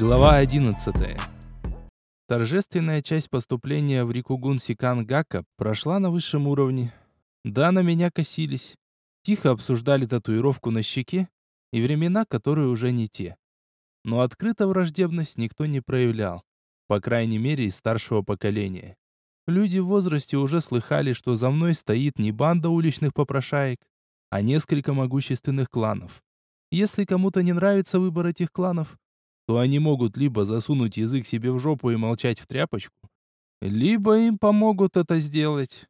Глава 11. Торжественная часть поступления в Рикугун Сикан Гака прошла на высшем уровне. Да, на меня косились. Тихо обсуждали татуировку на щеке и времена, которые уже не те. Но открыто враждебность никто не проявлял, по крайней мере из старшего поколения. Люди в возрасте уже слыхали, что за мной стоит не банда уличных попрошаек, а несколько могущественных кланов. Если кому-то не нравится выбор этих кланов, то они могут либо засунуть язык себе в жопу и молчать в тряпочку, либо им помогут это сделать.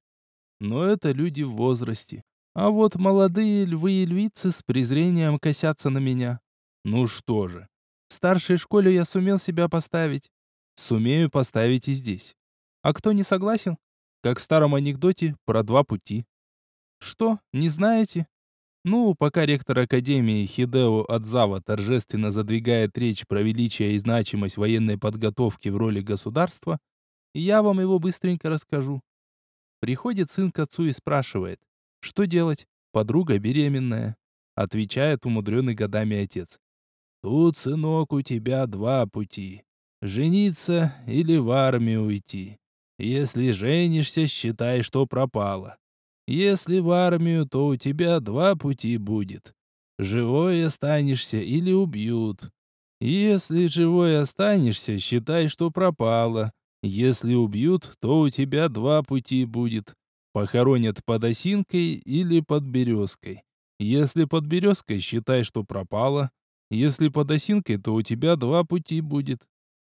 Но это люди в возрасте. А вот молодые львы и львицы с презрением косятся на меня. Ну что же, в старшей школе я сумел себя поставить. Сумею поставить и здесь. А кто не согласен? Как в старом анекдоте про два пути. Что, не знаете? Ну, пока ректор Академии Хидео Адзава торжественно задвигает речь про величие и значимость военной подготовки в роли государства, я вам его быстренько расскажу. Приходит сын к отцу и спрашивает, что делать? Подруга беременная. Отвечает умудренный годами отец. Тут, сынок, у тебя два пути. Жениться или в армию уйти. Если женишься, считай, что пропало. Если в армию, то у тебя два пути будет. Живой останешься или убьют. Если живой останешься, считай, что пропало. Если убьют, то у тебя два пути будет. Похоронят под осинкой или под березкой. Если под березкой, считай, что пропало. Если под осинкой, то у тебя два пути будет.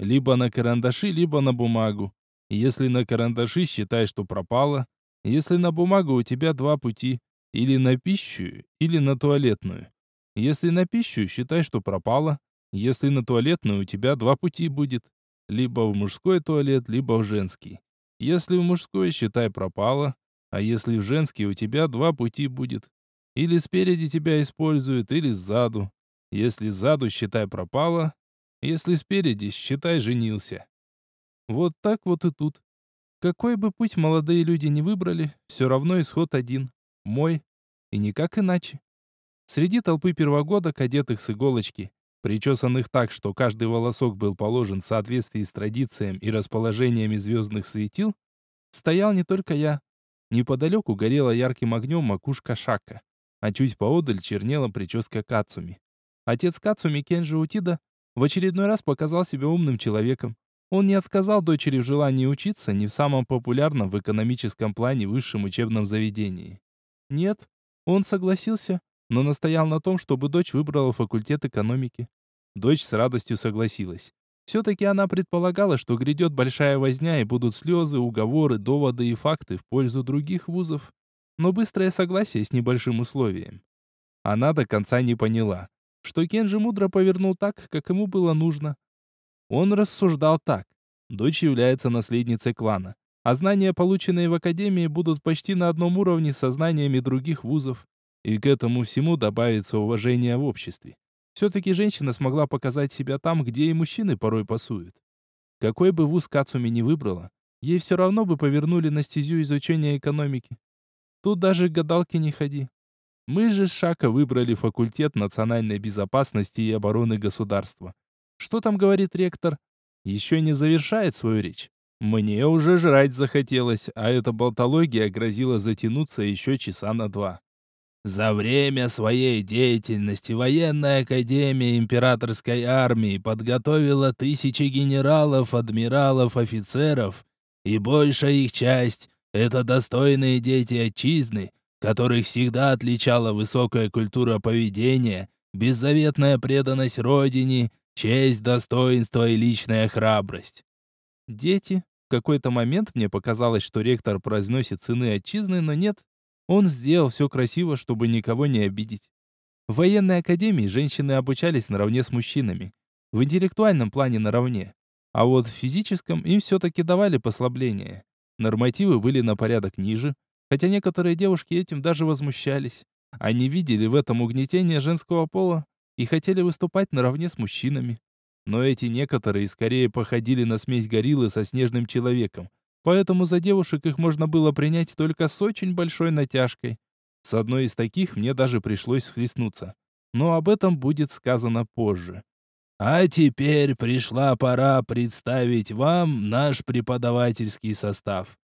Либо на карандаши, либо на бумагу. Если на карандаши, считай, что пропало. Если на бумагу у тебя два пути, или на пищу, или на туалетную. Если на пищу, считай, что пропало. Если на туалетную, у тебя два пути будет. Либо в мужской туалет, либо в женский. Если в мужской, считай, пропало. А если в женский, у тебя два пути будет. Или спереди тебя используют, или сзаду. Если сзаду, считай, пропало. Если спереди, считай, женился. Вот так вот и тут. Какой бы путь молодые люди не выбрали, все равно исход один. Мой. И никак иначе. Среди толпы первогодок, одетых с иголочки, причесанных так, что каждый волосок был положен в соответствии с традициями и расположениями звездных светил, стоял не только я. Неподалеку горела ярким огнем макушка Шака, а чуть поодаль чернела прическа Кацуми. Отец Кацуми Кенджи Утида в очередной раз показал себя умным человеком. Он не отказал дочери в желании учиться не в самом популярном в экономическом плане высшем учебном заведении. Нет, он согласился, но настоял на том, чтобы дочь выбрала факультет экономики. Дочь с радостью согласилась. Все-таки она предполагала, что грядет большая возня и будут слезы, уговоры, доводы и факты в пользу других вузов. Но быстрое согласие с небольшим условием. Она до конца не поняла, что Кенджи мудро повернул так, как ему было нужно, он рассуждал так. Дочь является наследницей клана, а знания, полученные в академии, будут почти на одном уровне со знаниями других вузов. И к этому всему добавится уважение в обществе. Все-таки женщина смогла показать себя там, где и мужчины порой пасуют. Какой бы вуз Кацуми не выбрала, ей все равно бы повернули на стезю изучения экономики. Тут даже гадалки не ходи. Мы же с Шака выбрали факультет национальной безопасности и обороны государства. Что там говорит ректор? Еще не завершает свою речь. Мне уже жрать захотелось, а эта болтология грозила затянуться еще часа на два. За время своей деятельности военная академия императорской армии подготовила тысячи генералов, адмиралов, офицеров, и большая их часть — это достойные дети отчизны, которых всегда отличала высокая культура поведения, беззаветная преданность родине Честь, достоинство и личная храбрость. Дети. В какой-то момент мне показалось, что ректор произносит сыны отчизны, но нет. Он сделал все красиво, чтобы никого не обидеть. В военной академии женщины обучались наравне с мужчинами. В интеллектуальном плане наравне. А вот в физическом им все-таки давали послабление. Нормативы были на порядок ниже, хотя некоторые девушки этим даже возмущались. Они видели в этом угнетение женского пола и хотели выступать наравне с мужчинами. Но эти некоторые скорее походили на смесь гориллы со снежным человеком, поэтому за девушек их можно было принять только с очень большой натяжкой. С одной из таких мне даже пришлось схлестнуться. Но об этом будет сказано позже. А теперь пришла пора представить вам наш преподавательский состав.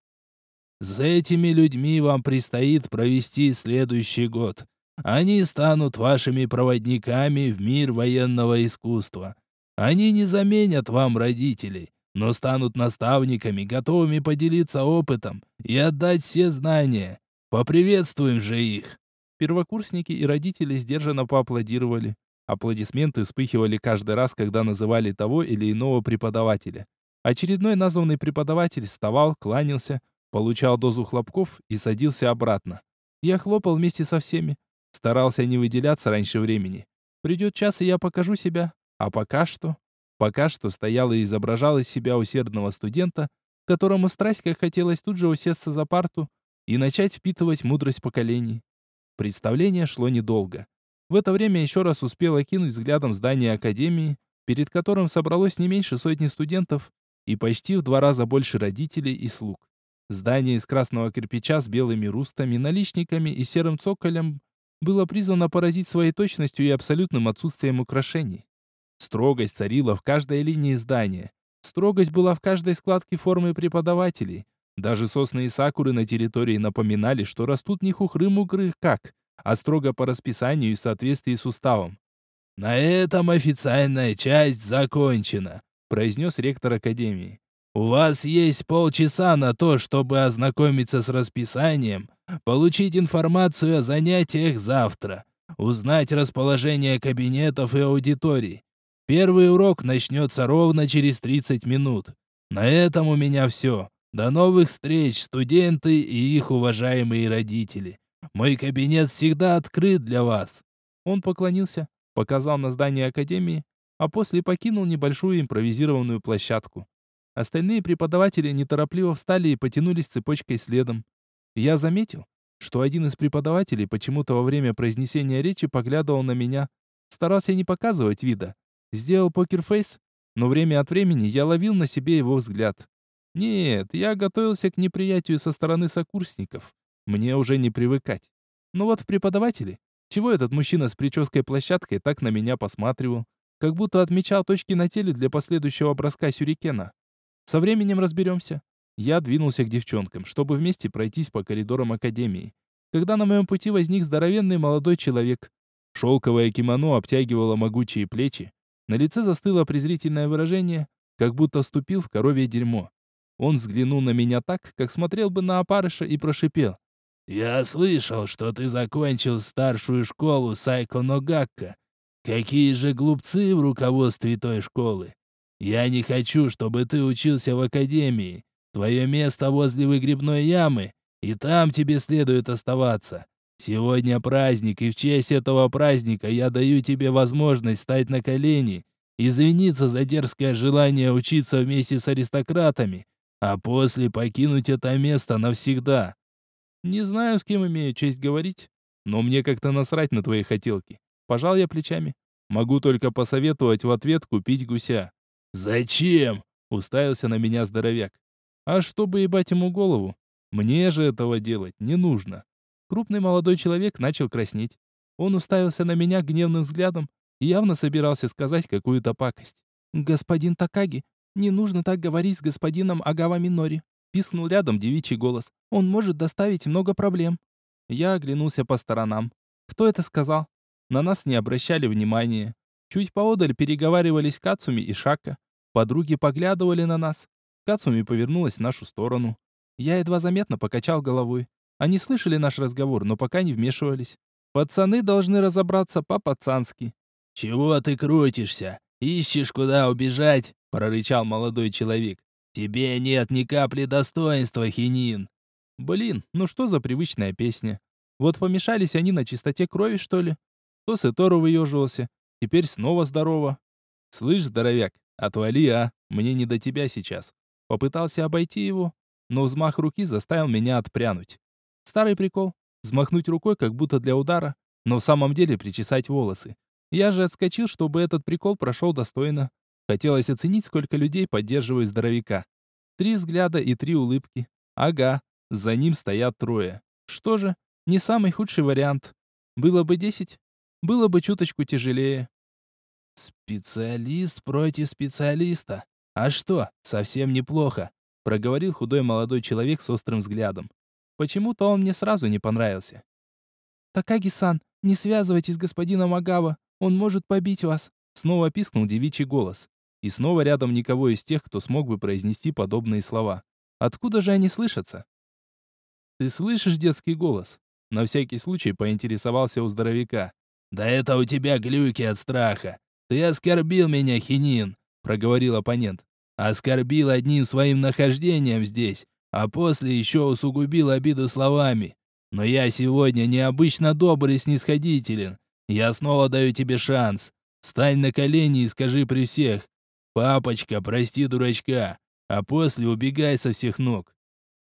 С этими людьми вам предстоит провести следующий год. Они станут вашими проводниками в мир военного искусства. Они не заменят вам родителей, но станут наставниками, готовыми поделиться опытом и отдать все знания. Поприветствуем же их. Первокурсники и родители сдержанно поаплодировали. Аплодисменты вспыхивали каждый раз, когда называли того или иного преподавателя. Очередной названный преподаватель вставал, кланялся, получал дозу хлопков и садился обратно. Я хлопал вместе со всеми, старался не выделяться раньше времени. Придет час, и я покажу себя. А пока что... Пока что стоял и изображал из себя усердного студента, которому страсть как хотелось тут же усесться за парту и начать впитывать мудрость поколений. Представление шло недолго. В это время еще раз успел окинуть взглядом здание академии, перед которым собралось не меньше сотни студентов и почти в два раза больше родителей и слуг. Здание из красного кирпича с белыми рустами, наличниками и серым цоколем было призвано поразить своей точностью и абсолютным отсутствием украшений. Строгость царила в каждой линии здания. Строгость была в каждой складке формы преподавателей. Даже сосны и сакуры на территории напоминали, что растут не хухры-мугры как, а строго по расписанию и в соответствии с уставом. «На этом официальная часть закончена», — произнес ректор Академии. «У вас есть полчаса на то, чтобы ознакомиться с расписанием, получить информацию о занятиях завтра, узнать расположение кабинетов и аудиторий. Первый урок начнется ровно через 30 минут. На этом у меня все. До новых встреч, студенты и их уважаемые родители. Мой кабинет всегда открыт для вас. Он поклонился, показал на здание академии, а после покинул небольшую импровизированную площадку. Остальные преподаватели неторопливо встали и потянулись цепочкой следом. Я заметил, что один из преподавателей почему-то во время произнесения речи поглядывал на меня, старался не показывать вида. Сделал покерфейс, но время от времени я ловил на себе его взгляд. Нет, я готовился к неприятию со стороны сокурсников. Мне уже не привыкать. Но вот преподаватели, чего этот мужчина с прической площадкой так на меня посматривал, как будто отмечал точки на теле для последующего броска сюрикена. Со временем разберемся. Я двинулся к девчонкам, чтобы вместе пройтись по коридорам академии. Когда на моем пути возник здоровенный молодой человек. Шелковое кимоно обтягивало могучие плечи. На лице застыло презрительное выражение, как будто ступил в коровье дерьмо. Он взглянул на меня так, как смотрел бы на опарыша и прошипел. «Я слышал, что ты закончил старшую школу Сайко Ногакка. Какие же глупцы в руководстве той школы! Я не хочу, чтобы ты учился в академии. Твое место возле выгребной ямы, и там тебе следует оставаться. Сегодня праздник, и в честь этого праздника я даю тебе возможность стать на колени, извиниться за дерзкое желание учиться вместе с аристократами, а после покинуть это место навсегда. Не знаю, с кем имею честь говорить, но мне как-то насрать на твои хотелки. Пожал я плечами. Могу только посоветовать в ответ купить гуся. Зачем? Уставился на меня здоровяк. А чтобы ебать ему голову. Мне же этого делать не нужно. Крупный молодой человек начал краснеть. Он уставился на меня гневным взглядом и явно собирался сказать какую-то пакость. «Господин Такаги, не нужно так говорить с господином Агава Минори. Пискнул рядом девичий голос. «Он может доставить много проблем». Я оглянулся по сторонам. Кто это сказал? На нас не обращали внимания. Чуть поодаль переговаривались Кацуми и Шака. Подруги поглядывали на нас. Кацуми повернулась в нашу сторону. Я едва заметно покачал головой. Они слышали наш разговор, но пока не вмешивались. Пацаны должны разобраться по-пацански. «Чего ты крутишься? Ищешь, куда убежать?» — прорычал молодой человек. «Тебе нет ни капли достоинства, Хинин!» Блин, ну что за привычная песня? Вот помешались они на чистоте крови, что ли? То Сетору выеживался, теперь снова здорово. Слышь, здоровяк, отвали, а, мне не до тебя сейчас. Попытался обойти его, но взмах руки заставил меня отпрянуть. Старый прикол. Взмахнуть рукой, как будто для удара, но в самом деле причесать волосы. Я же отскочил, чтобы этот прикол прошел достойно. Хотелось оценить, сколько людей поддерживают здоровяка. Три взгляда и три улыбки. Ага, за ним стоят трое. Что же, не самый худший вариант. Было бы десять, было бы чуточку тяжелее. Специалист против специалиста. А что, совсем неплохо, проговорил худой молодой человек с острым взглядом. Почему-то он мне сразу не понравился. Такаги-сан, не связывайтесь с господином Агава, он может побить вас, снова пискнул девичий голос. И снова рядом никого из тех, кто смог бы произнести подобные слова. Откуда же они слышатся? Ты слышишь детский голос? На всякий случай поинтересовался у здоровяка. Да это у тебя глюки от страха. Ты оскорбил меня, Хинин, проговорил оппонент. Оскорбил одним своим нахождением здесь, а после еще усугубил обиду словами. Но я сегодня необычно добрый и снисходителен. Я снова даю тебе шанс. Стань на колени и скажи при всех. «Папочка, прости дурачка», а после убегай со всех ног.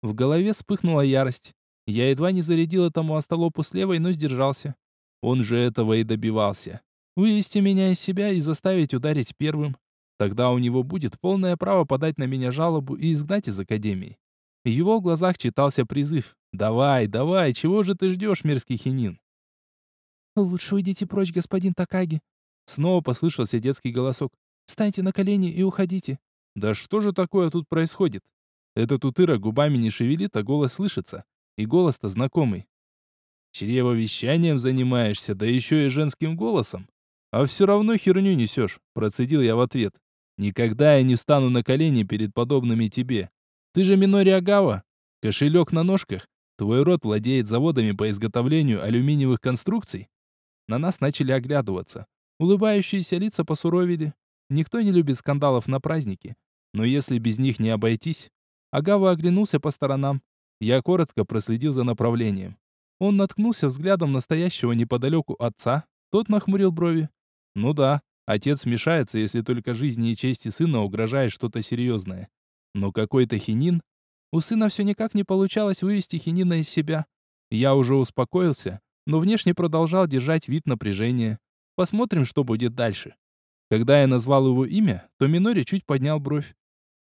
В голове вспыхнула ярость. Я едва не зарядил этому остолопу с левой, но сдержался. Он же этого и добивался. Вывести меня из себя и заставить ударить первым. Тогда у него будет полное право подать на меня жалобу и изгнать из академии. В его глазах читался призыв. «Давай, давай, чего же ты ждешь, мерзкий хинин?» «Лучше уйдите прочь, господин Такаги». Снова послышался детский голосок. «Встаньте на колени и уходите». «Да что же такое тут происходит?» Этот утыра губами не шевелит, а голос слышится. И голос-то знакомый. Чревовещанием занимаешься, да еще и женским голосом. А все равно херню несешь, процедил я в ответ. Никогда я не встану на колени перед подобными тебе. Ты же Минори Агава. Кошелек на ножках. Твой род владеет заводами по изготовлению алюминиевых конструкций. На нас начали оглядываться. Улыбающиеся лица посуровили. Никто не любит скандалов на празднике. Но если без них не обойтись... Агава оглянулся по сторонам. Я коротко проследил за направлением. Он наткнулся взглядом настоящего неподалеку отца. Тот нахмурил брови. Ну да, отец мешается, если только жизни и чести сына угрожает что-то серьезное. Но какой-то хинин... У сына все никак не получалось вывести хинина из себя. Я уже успокоился, но внешне продолжал держать вид напряжения. Посмотрим, что будет дальше. Когда я назвал его имя, то Минори чуть поднял бровь.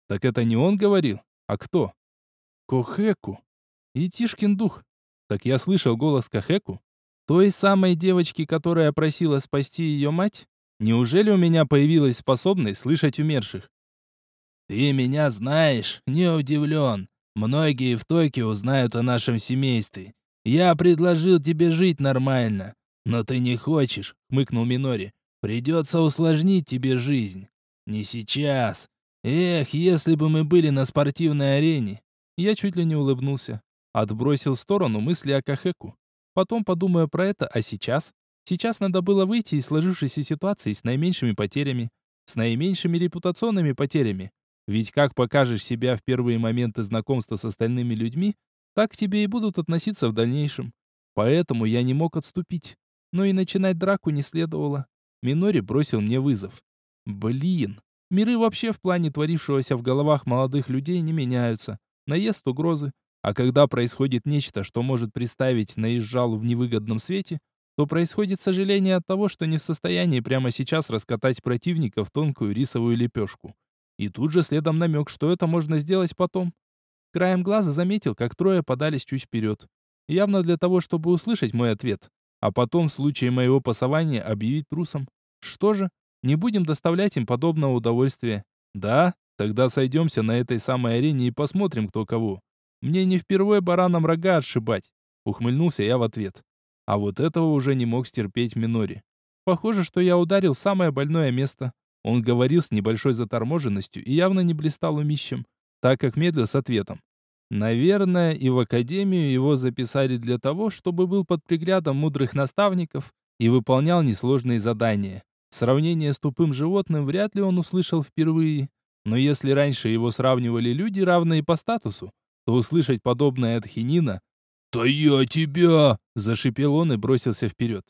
Так это не он говорил, а кто? Кохеку. И Тишкин дух. Так я слышал голос Кахеку? Той самой девочки, которая просила спасти ее мать? Неужели у меня появилась способность слышать умерших? Ты меня знаешь, не удивлен. Многие в Токио знают о нашем семействе. Я предложил тебе жить нормально, но ты не хочешь, хмыкнул Минори. Придется усложнить тебе жизнь. Не сейчас. Эх, если бы мы были на спортивной арене. Я чуть ли не улыбнулся. Отбросил в сторону мысли о Кахеку. Потом подумаю про это, а сейчас? Сейчас надо было выйти из сложившейся ситуации с наименьшими потерями, с наименьшими репутационными потерями. Ведь как покажешь себя в первые моменты знакомства с остальными людьми, так к тебе и будут относиться в дальнейшем. Поэтому я не мог отступить. Но и начинать драку не следовало. Минори бросил мне вызов. Блин, миры вообще в плане творившегося в головах молодых людей не меняются. Наезд угрозы. А когда происходит нечто, что может представить наезжалу в невыгодном свете, то происходит сожаление от того, что не в состоянии прямо сейчас раскатать противника в тонкую рисовую лепешку. И тут же следом намек, что это можно сделать потом. Краем глаза заметил, как трое подались чуть вперед. Явно для того, чтобы услышать мой ответ а потом в случае моего пасования объявить трусом. Что же, не будем доставлять им подобного удовольствия. Да, тогда сойдемся на этой самой арене и посмотрим, кто кого. Мне не впервые бараном рога отшибать. Ухмыльнулся я в ответ. А вот этого уже не мог стерпеть Минори. Похоже, что я ударил самое больное место. Он говорил с небольшой заторможенностью и явно не блистал умищем, так как медлил с ответом. Наверное, и в академию его записали для того, чтобы был под приглядом мудрых наставников и выполнял несложные задания. Сравнение с тупым животным вряд ли он услышал впервые. Но если раньше его сравнивали люди, равные по статусу, то услышать подобное от хинина «Да я тебя!» – зашипел он и бросился вперед.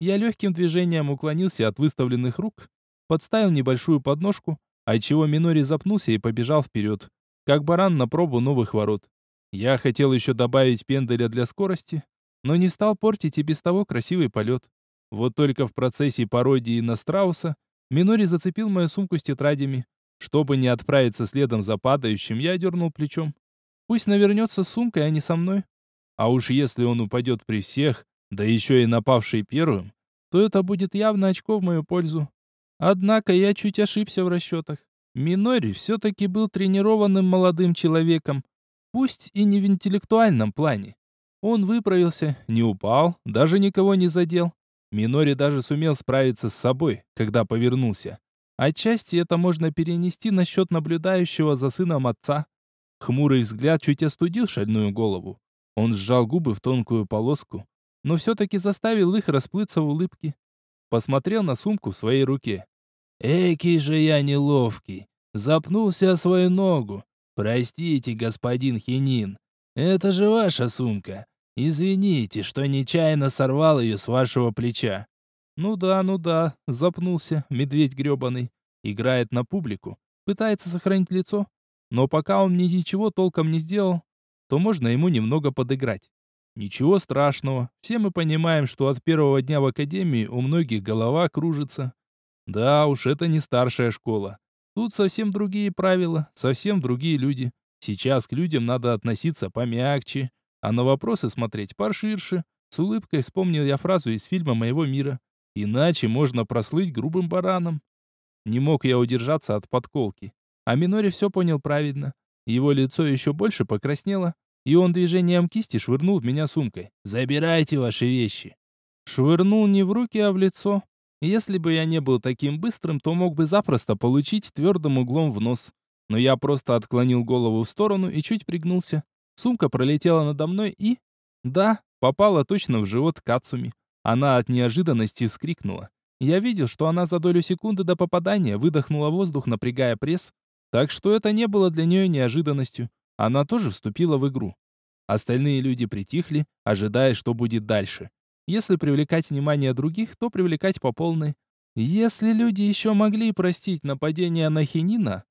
Я легким движением уклонился от выставленных рук, подставил небольшую подножку, отчего Минори запнулся и побежал вперед как баран на пробу новых ворот. Я хотел еще добавить пенделя для скорости, но не стал портить и без того красивый полет. Вот только в процессе пародии на страуса Минори зацепил мою сумку с тетрадями. Чтобы не отправиться следом за падающим, я дернул плечом. Пусть навернется с сумкой, а не со мной. А уж если он упадет при всех, да еще и напавший первым, то это будет явно очко в мою пользу. Однако я чуть ошибся в расчетах. Минори все-таки был тренированным молодым человеком, пусть и не в интеллектуальном плане. Он выправился, не упал, даже никого не задел. Минори даже сумел справиться с собой, когда повернулся. Отчасти это можно перенести на счет наблюдающего за сыном отца. Хмурый взгляд чуть остудил шальную голову. Он сжал губы в тонкую полоску, но все-таки заставил их расплыться в улыбке. Посмотрел на сумку в своей руке. «Экий же я неловкий! Запнулся о свою ногу! Простите, господин Хинин, это же ваша сумка! Извините, что нечаянно сорвал ее с вашего плеча!» «Ну да, ну да, запнулся, медведь гребаный. Играет на публику, пытается сохранить лицо, но пока он мне ничего толком не сделал, то можно ему немного подыграть. Ничего страшного, все мы понимаем, что от первого дня в академии у многих голова кружится. Да уж, это не старшая школа. Тут совсем другие правила, совсем другие люди. Сейчас к людям надо относиться помягче, а на вопросы смотреть поширше. С улыбкой вспомнил я фразу из фильма моего мира. Иначе можно прослыть грубым бараном. Не мог я удержаться от подколки. А Минори все понял правильно. Его лицо еще больше покраснело, и он движением кисти швырнул в меня сумкой. «Забирайте ваши вещи!» Швырнул не в руки, а в лицо. Если бы я не был таким быстрым, то мог бы запросто получить твердым углом в нос. Но я просто отклонил голову в сторону и чуть пригнулся. Сумка пролетела надо мной и... Да, попала точно в живот Кацуми. Она от неожиданности вскрикнула. Я видел, что она за долю секунды до попадания выдохнула воздух, напрягая пресс, так что это не было для нее неожиданностью. Она тоже вступила в игру. Остальные люди притихли, ожидая, что будет дальше. Если привлекать внимание других, то привлекать по полной. Если люди еще могли простить нападение на Хинина,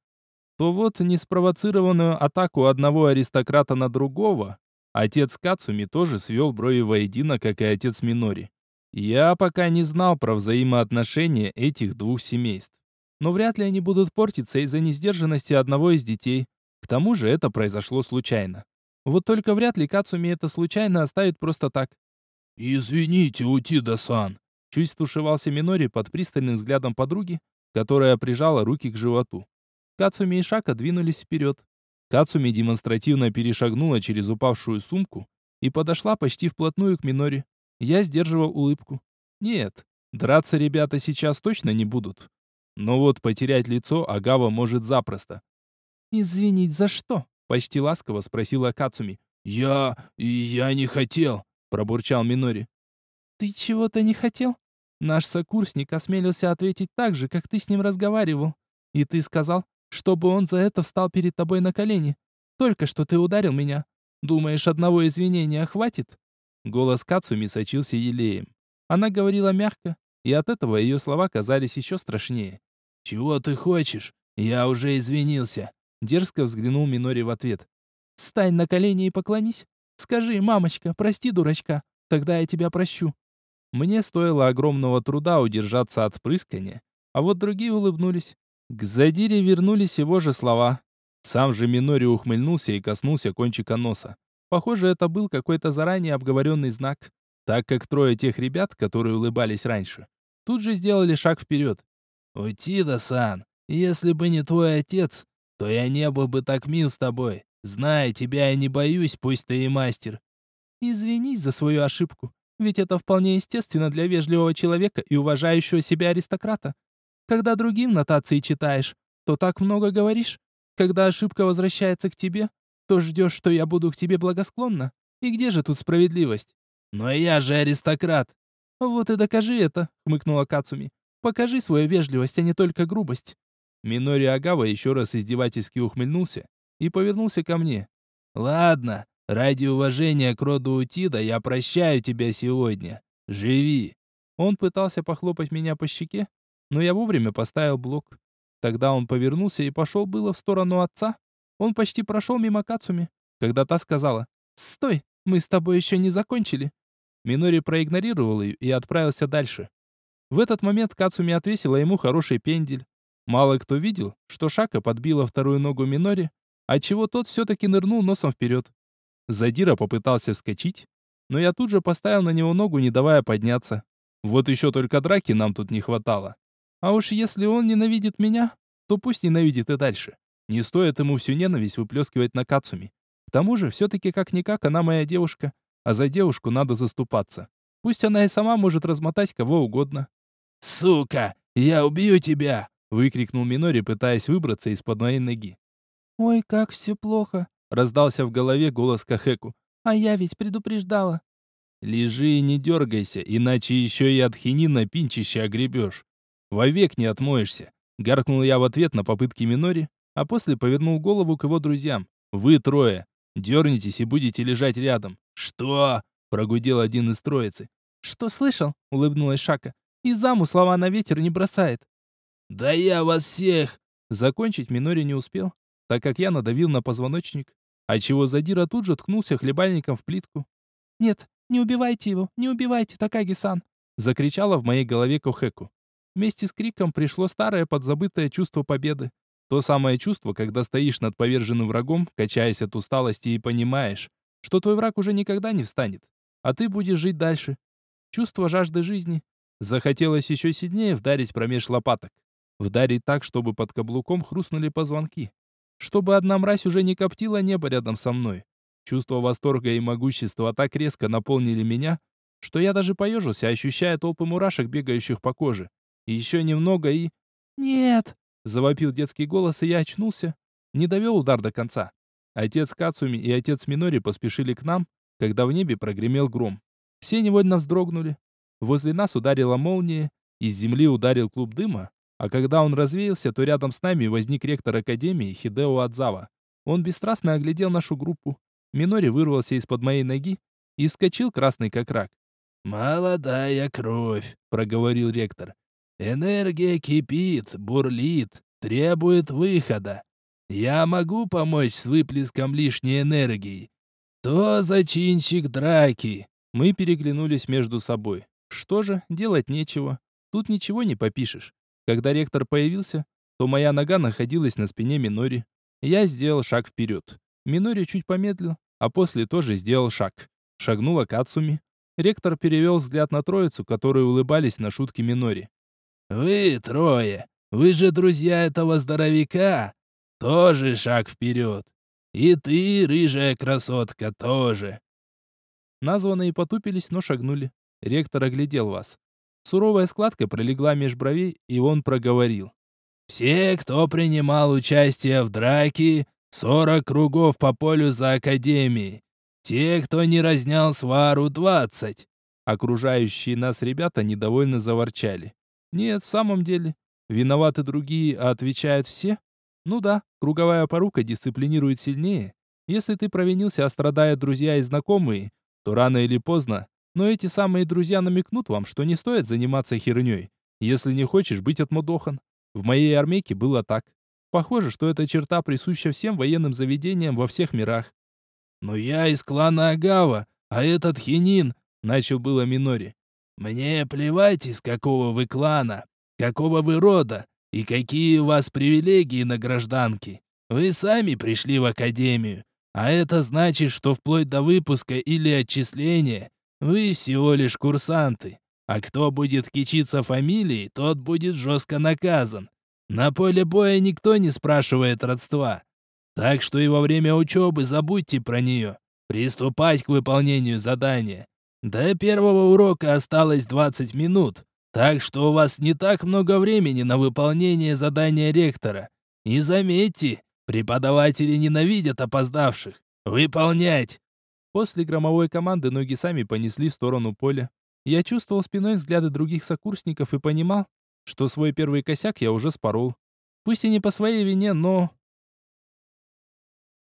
то вот неспровоцированную атаку одного аристократа на другого отец Кацуми тоже свел брови воедино, как и отец Минори. Я пока не знал про взаимоотношения этих двух семейств. Но вряд ли они будут портиться из-за несдержанности одного из детей. К тому же это произошло случайно. Вот только вряд ли Кацуми это случайно оставит просто так. «Извините, Утида-сан», — чуть стушевался Минори под пристальным взглядом подруги, которая прижала руки к животу. Кацуми и Шака двинулись вперед. Кацуми демонстративно перешагнула через упавшую сумку и подошла почти вплотную к Минори. Я сдерживал улыбку. Нет, драться ребята сейчас точно не будут. Но вот потерять лицо Агава может запросто. «Извинить за что?» — почти ласково спросила Кацуми. «Я... я не хотел», — пробурчал Минори. «Ты чего-то не хотел?» Наш сокурсник осмелился ответить так же, как ты с ним разговаривал. И ты сказал, чтобы он за это встал перед тобой на колени. Только что ты ударил меня. Думаешь, одного извинения хватит? Голос Кацуми сочился елеем. Она говорила мягко, и от этого ее слова казались еще страшнее. «Чего ты хочешь? Я уже извинился!» Дерзко взглянул Минори в ответ. «Встань на колени и поклонись. Скажи, мамочка, прости дурачка, тогда я тебя прощу». Мне стоило огромного труда удержаться от прыскания, а вот другие улыбнулись. К задире вернулись его же слова. Сам же Минори ухмыльнулся и коснулся кончика носа. Похоже, это был какой-то заранее обговоренный знак, так как трое тех ребят, которые улыбались раньше, тут же сделали шаг вперед. «Утида-сан, если бы не твой отец, то я не был бы так мил с тобой. Зная тебя, я не боюсь, пусть ты и мастер». «Извинись за свою ошибку, ведь это вполне естественно для вежливого человека и уважающего себя аристократа. Когда другим нотации читаешь, то так много говоришь. Когда ошибка возвращается к тебе, то ждешь, что я буду к тебе благосклонна? И где же тут справедливость? Но я же аристократ. Вот и докажи это, хмыкнула Кацуми. Покажи свою вежливость, а не только грубость. Минори Агава еще раз издевательски ухмыльнулся и повернулся ко мне. Ладно, ради уважения к роду Утида я прощаю тебя сегодня. Живи. Он пытался похлопать меня по щеке, но я вовремя поставил блок. Тогда он повернулся и пошел было в сторону отца, он почти прошел мимо Кацуми, когда та сказала «Стой, мы с тобой еще не закончили». Минори проигнорировал ее и отправился дальше. В этот момент Кацуми отвесила ему хороший пендель. Мало кто видел, что Шака подбила вторую ногу Минори, отчего тот все-таки нырнул носом вперед. Задира попытался вскочить, но я тут же поставил на него ногу, не давая подняться. Вот еще только драки нам тут не хватало. А уж если он ненавидит меня, то пусть ненавидит и дальше. Не стоит ему всю ненависть выплескивать на Кацуми. К тому же, все-таки как-никак она моя девушка, а за девушку надо заступаться. Пусть она и сама может размотать кого угодно. «Сука, я убью тебя!» — выкрикнул Минори, пытаясь выбраться из-под моей ноги. «Ой, как все плохо!» — раздался в голове голос Кахеку. «А я ведь предупреждала!» «Лежи и не дергайся, иначе еще и от хинина пинчище огребешь. Вовек не отмоешься!» — гаркнул я в ответ на попытки Минори, а после повернул голову к его друзьям. «Вы трое, дернитесь и будете лежать рядом». «Что?» — прогудел один из троицы. «Что слышал?» — улыбнулась Шака. «И заму слова на ветер не бросает». «Да я вас всех!» Закончить Минори не успел, так как я надавил на позвоночник, отчего Задира тут же ткнулся хлебальником в плитку. «Нет, не убивайте его, не убивайте, Такаги-сан!» закричала в моей голове Кохеку. Вместе с криком пришло старое подзабытое чувство победы. То самое чувство, когда стоишь над поверженным врагом, качаясь от усталости и понимаешь, что твой враг уже никогда не встанет, а ты будешь жить дальше. Чувство жажды жизни. Захотелось еще сильнее вдарить промеж лопаток. Вдарить так, чтобы под каблуком хрустнули позвонки. Чтобы одна мразь уже не коптила небо рядом со мной. Чувство восторга и могущества так резко наполнили меня, что я даже поежился, ощущая толпы мурашек, бегающих по коже. Еще немного и... «Нет!» Завопил детский голос, и я очнулся. Не довел удар до конца. Отец Кацуми и отец Минори поспешили к нам, когда в небе прогремел гром. Все невольно вздрогнули. Возле нас ударила молния, из земли ударил клуб дыма, а когда он развеялся, то рядом с нами возник ректор Академии Хидео Адзава. Он бесстрастно оглядел нашу группу. Минори вырвался из-под моей ноги и вскочил красный как рак. «Молодая кровь», — проговорил ректор. Энергия кипит, бурлит, требует выхода. Я могу помочь с выплеском лишней энергии. То зачинщик драки. Мы переглянулись между собой. Что же, делать нечего. Тут ничего не попишешь. Когда ректор появился, то моя нога находилась на спине Минори. Я сделал шаг вперед. Минори чуть помедлил, а после тоже сделал шаг. Шагнула Кацуми. Ректор перевел взгляд на троицу, которые улыбались на шутки Минори. «Вы трое, вы же друзья этого здоровяка. Тоже шаг вперед. И ты, рыжая красотка, тоже». Названные потупились, но шагнули. Ректор оглядел вас. Суровая складка пролегла меж бровей, и он проговорил. «Все, кто принимал участие в драке, сорок кругов по полю за Академией. Те, кто не разнял свару, двадцать». Окружающие нас ребята недовольно заворчали. Нет, в самом деле. Виноваты другие, а отвечают все? Ну да, круговая порука дисциплинирует сильнее. Если ты провинился, а страдают друзья и знакомые, то рано или поздно, но эти самые друзья намекнут вам, что не стоит заниматься херней, если не хочешь быть отмудохан. В моей армейке было так. Похоже, что эта черта присуща всем военным заведениям во всех мирах. «Но я из клана Агава, а этот хинин», — начал было Минори. Мне плевать, из какого вы клана, какого вы рода и какие у вас привилегии на гражданке. Вы сами пришли в академию, а это значит, что вплоть до выпуска или отчисления вы всего лишь курсанты. А кто будет кичиться фамилией, тот будет жестко наказан. На поле боя никто не спрашивает родства. Так что и во время учебы забудьте про нее. Приступать к выполнению задания. До первого урока осталось 20 минут, так что у вас не так много времени на выполнение задания ректора. И заметьте, преподаватели ненавидят опоздавших. Выполнять! После громовой команды ноги сами понесли в сторону поля. Я чувствовал спиной взгляды других сокурсников и понимал, что свой первый косяк я уже спорол. Пусть и не по своей вине, но...